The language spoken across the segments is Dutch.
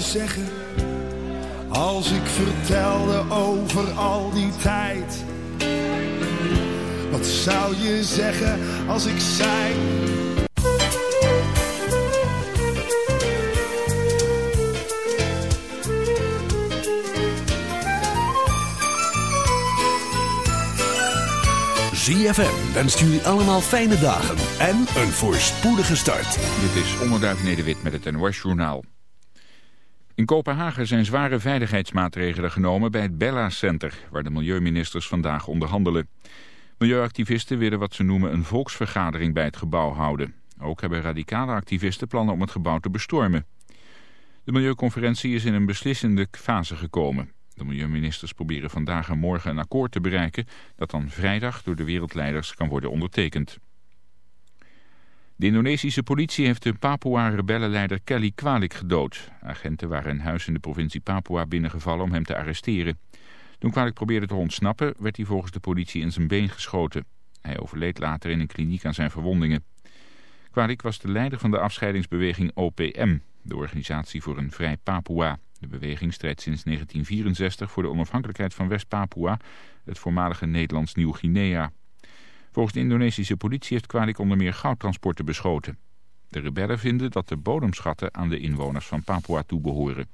Zeggen als ik vertelde over al die tijd? Wat zou je zeggen als ik zei? ZFM wenst jullie allemaal fijne dagen en een voorspoedige start. Dit is Onderduif Nederwit met het NOS Journaal. In Kopenhagen zijn zware veiligheidsmaatregelen genomen bij het Bella Center, waar de milieuministers vandaag onderhandelen. Milieuactivisten willen wat ze noemen een volksvergadering bij het gebouw houden. Ook hebben radicale activisten plannen om het gebouw te bestormen. De milieuconferentie is in een beslissende fase gekomen. De milieuministers proberen vandaag en morgen een akkoord te bereiken... dat dan vrijdag door de wereldleiders kan worden ondertekend. De Indonesische politie heeft de Papua-rebellenleider Kelly Kwalik gedood. Agenten waren een huis in de provincie Papua binnengevallen om hem te arresteren. Toen Kwalik probeerde te ontsnappen, werd hij volgens de politie in zijn been geschoten. Hij overleed later in een kliniek aan zijn verwondingen. Kwalik was de leider van de afscheidingsbeweging OPM, de organisatie voor een vrij Papua. De beweging strijdt sinds 1964 voor de onafhankelijkheid van West-Papua, het voormalige Nederlands Nieuw-Guinea. Volgens de Indonesische politie heeft Kwalik onder meer goudtransporten beschoten. De rebellen vinden dat de bodemschatten aan de inwoners van Papua toebehoren.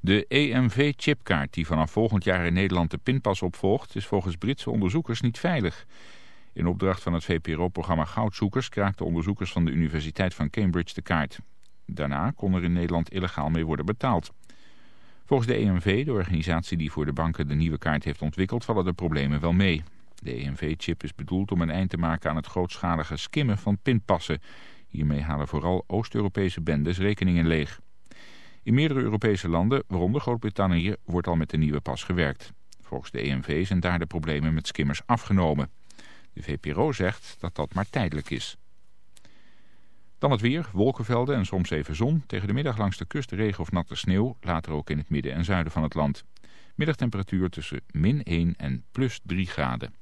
De EMV-chipkaart die vanaf volgend jaar in Nederland de pinpas opvolgt... is volgens Britse onderzoekers niet veilig. In opdracht van het VPRO-programma Goudzoekers... kraakten onderzoekers van de Universiteit van Cambridge de kaart. Daarna kon er in Nederland illegaal mee worden betaald. Volgens de EMV, de organisatie die voor de banken de nieuwe kaart heeft ontwikkeld... vallen de problemen wel mee. De EMV-chip is bedoeld om een eind te maken aan het grootschalige skimmen van pinpassen. Hiermee halen vooral Oost-Europese bendes rekeningen leeg. In meerdere Europese landen, waaronder Groot-Brittannië, wordt al met de nieuwe pas gewerkt. Volgens de EMV zijn daar de problemen met skimmers afgenomen. De VPRO zegt dat dat maar tijdelijk is. Dan het weer, wolkenvelden en soms even zon. Tegen de middag langs de kust regen of natte sneeuw, later ook in het midden en zuiden van het land. Middagtemperatuur tussen min 1 en plus 3 graden.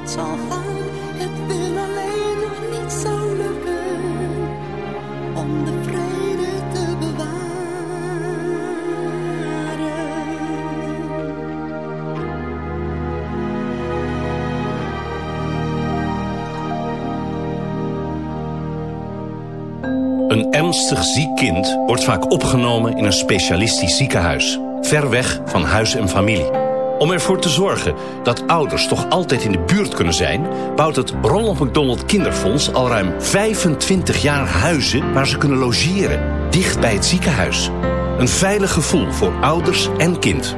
Wat zal gaan. Het wil alleen nog niet zo lukken om de vrede te bewaren. Een ernstig ziek kind wordt vaak opgenomen in een specialistisch ziekenhuis. Ver weg van huis en familie. Om ervoor te zorgen dat ouders toch altijd in de buurt kunnen zijn... bouwt het Ronald McDonald Kinderfonds al ruim 25 jaar huizen... waar ze kunnen logeren, dicht bij het ziekenhuis. Een veilig gevoel voor ouders en kind.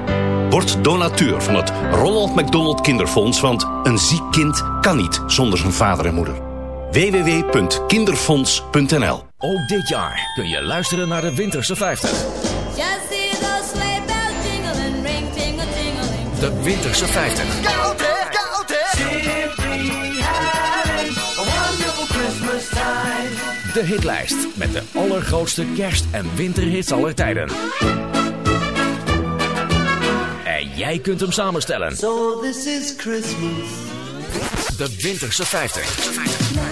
Word donateur van het Ronald McDonald Kinderfonds... want een ziek kind kan niet zonder zijn vader en moeder www.kinderfonds.nl Ook dit jaar kun je luisteren naar de Winterse 50. Just De Winterse 50. Koud hè, koud hè. Simply having a wonderful Christmas time. De hitlijst met de allergrootste kerst- en winterhits aller tijden. En jij kunt hem samenstellen. So this is Christmas. De Winterse 50.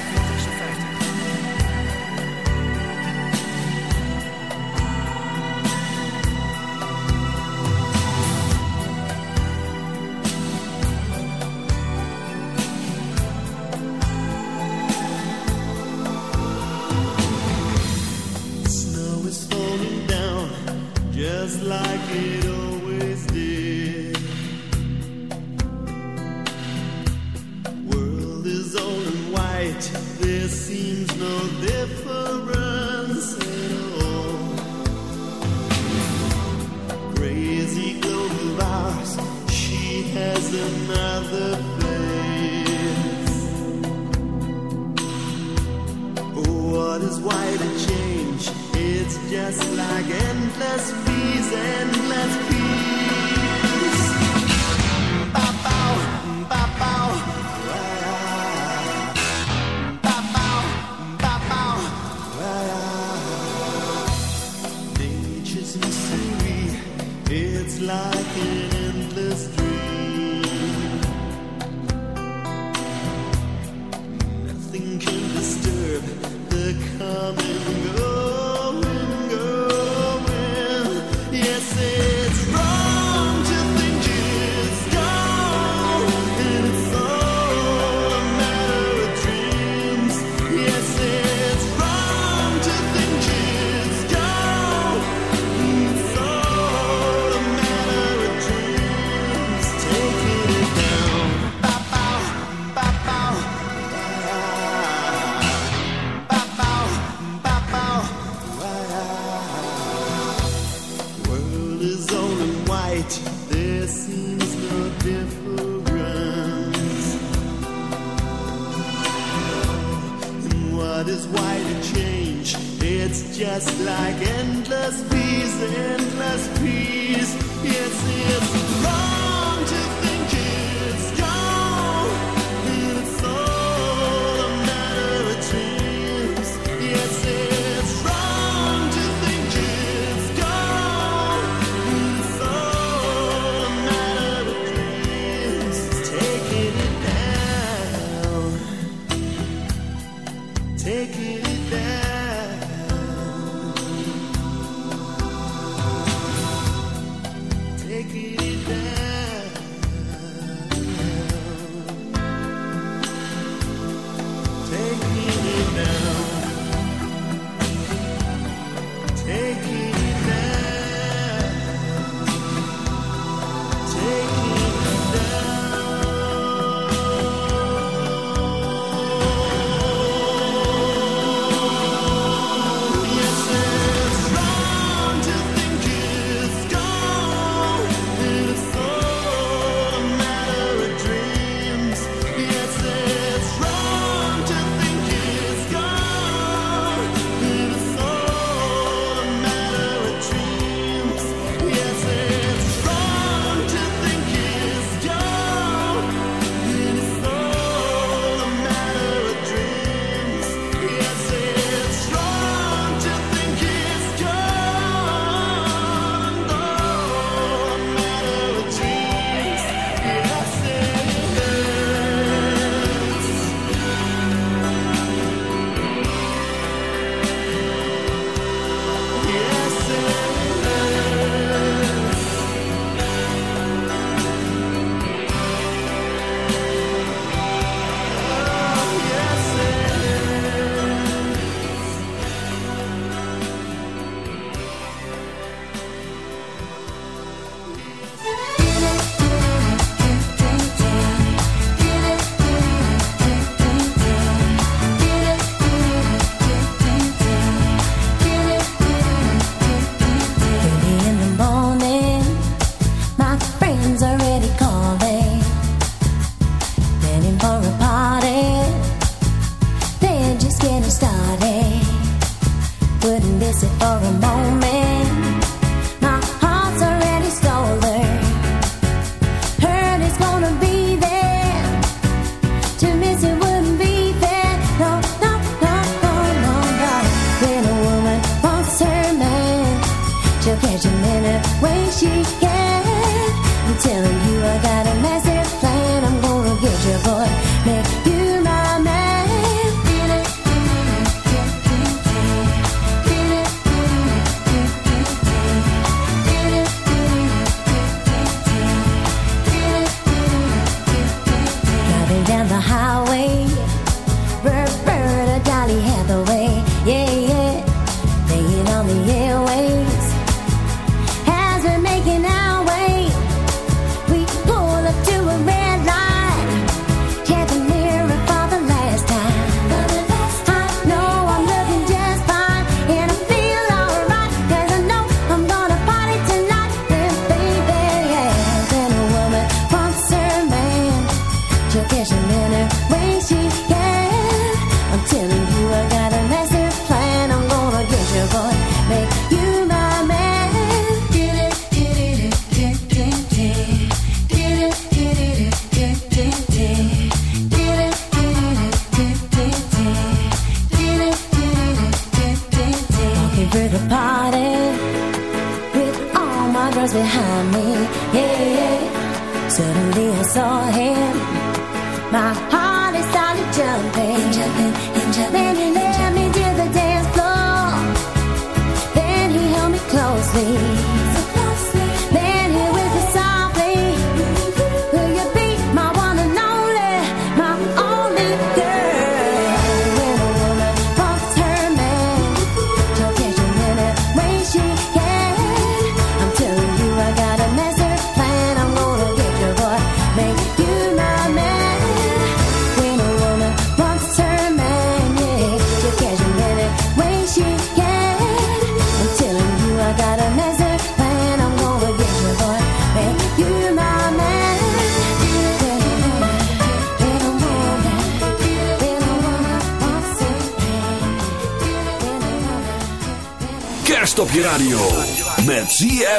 Like it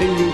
nothing you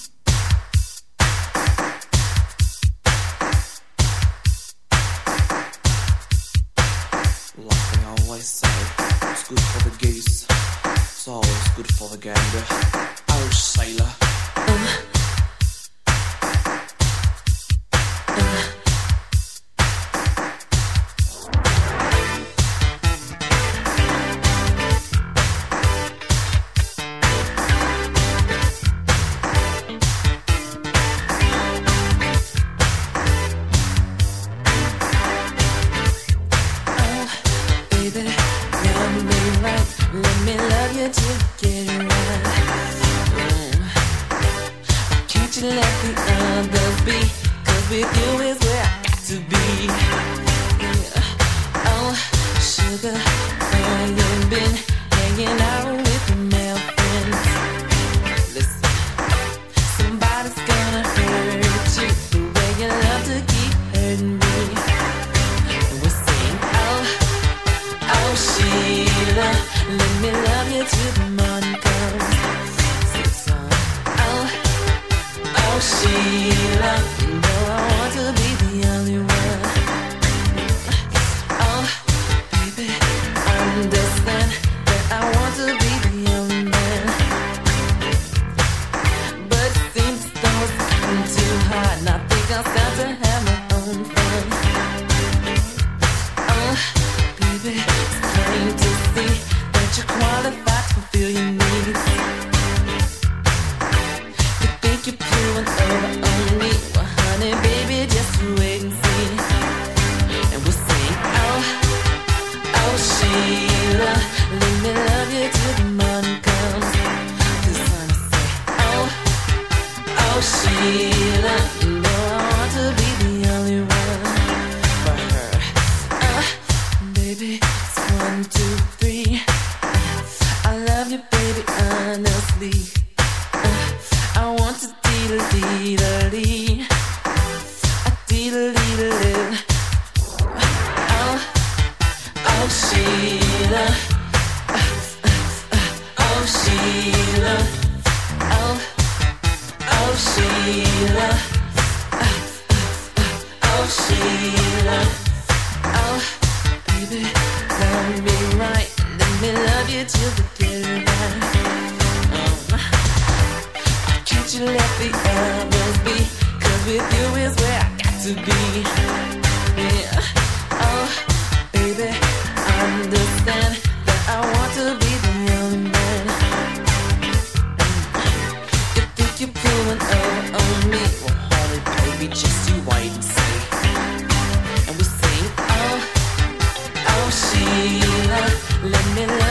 Let me love.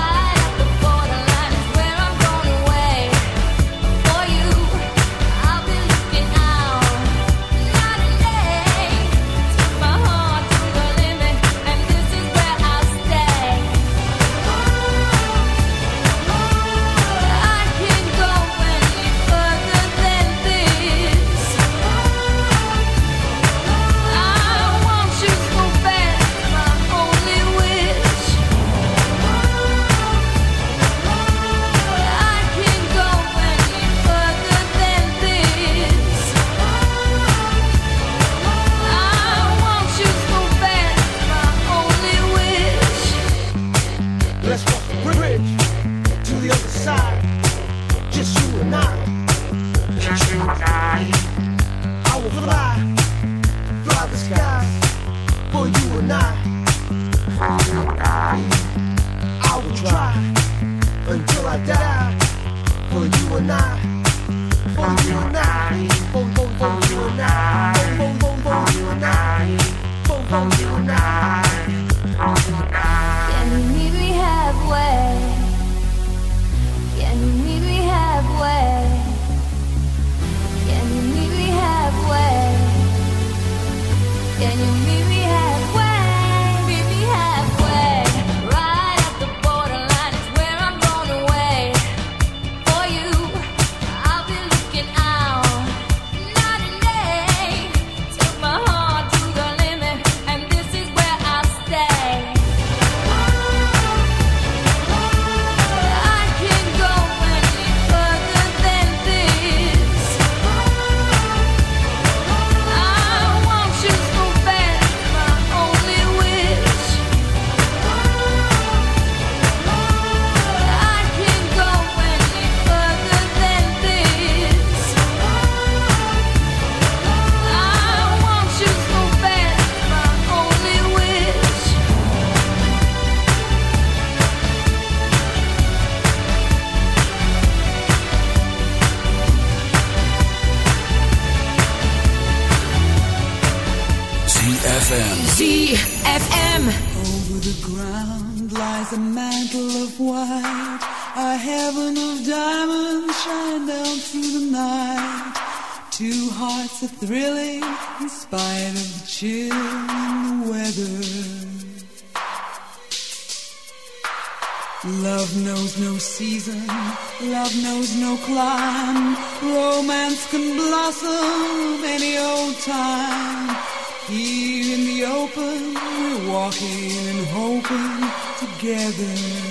together.